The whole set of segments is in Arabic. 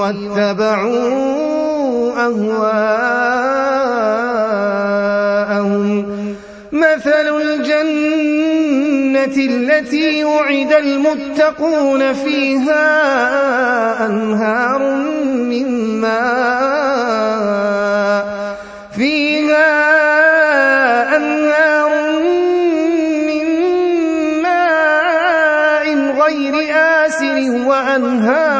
واتبعوا أهواءهم. مثل الجنة التي وعد المتقون فيها أنهار من ماء. فيها أنهار من ماء غير آسر وأنهار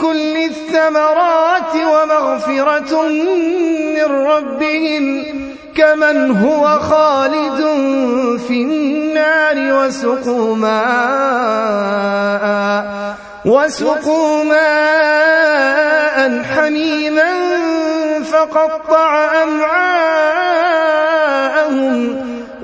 كل الثمرات ومغفرة من ربهم كمن هو خالد في النار وسقوا ماء وسقوا ماء حميما فقطع أمعاءهم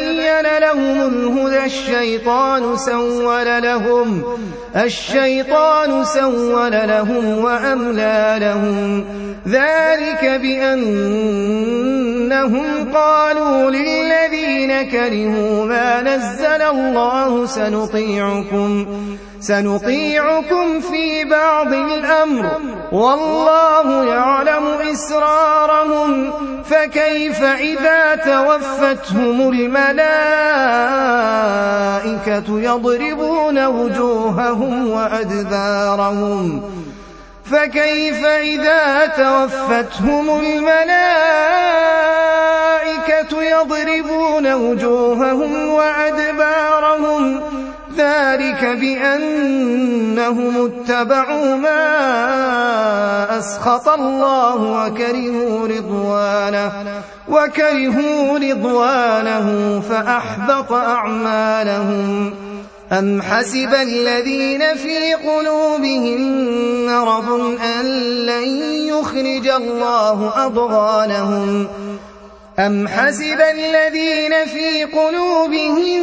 تبين لهم الهدى الشيطان سول لهم. الشيطان سول لهم وأملى لهم. ذلك بأنهم قالوا للذين كرهوا ما نزل الله سنطيعكم. سنطيعكم في بعض الأمر. والله يعلم إسرارهم فكيف إذا توفتهم الملائكة يضربون وجوههم وأدبارهم؟ فكيف إذا توفتهم الملائكة يضربون وجوههم وأدبارهم؟ ذلك بأنهم اتبعوا ما أسخط الله وكرهوا رضوانه وكرهوا رضوانه فأحبط أعمالهم. أم حسب الذين في قلوبهم مرض أن لن يخرج الله أضغانهم؟ أم حسب الذين في قلوبهم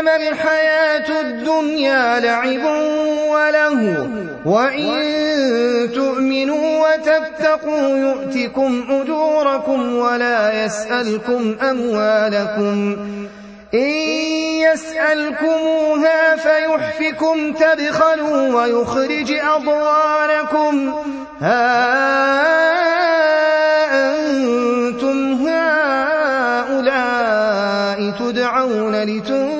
إنما الحياة الدنيا لعب وله وإن تؤمنوا وتتقوا يؤتكم أجوركم ولا يسألكم أموالكم إن يسألكموها فيحفكم تبخلوا ويخرج أضوانكم ها أنتم هؤلاء تدعون لتنفقوا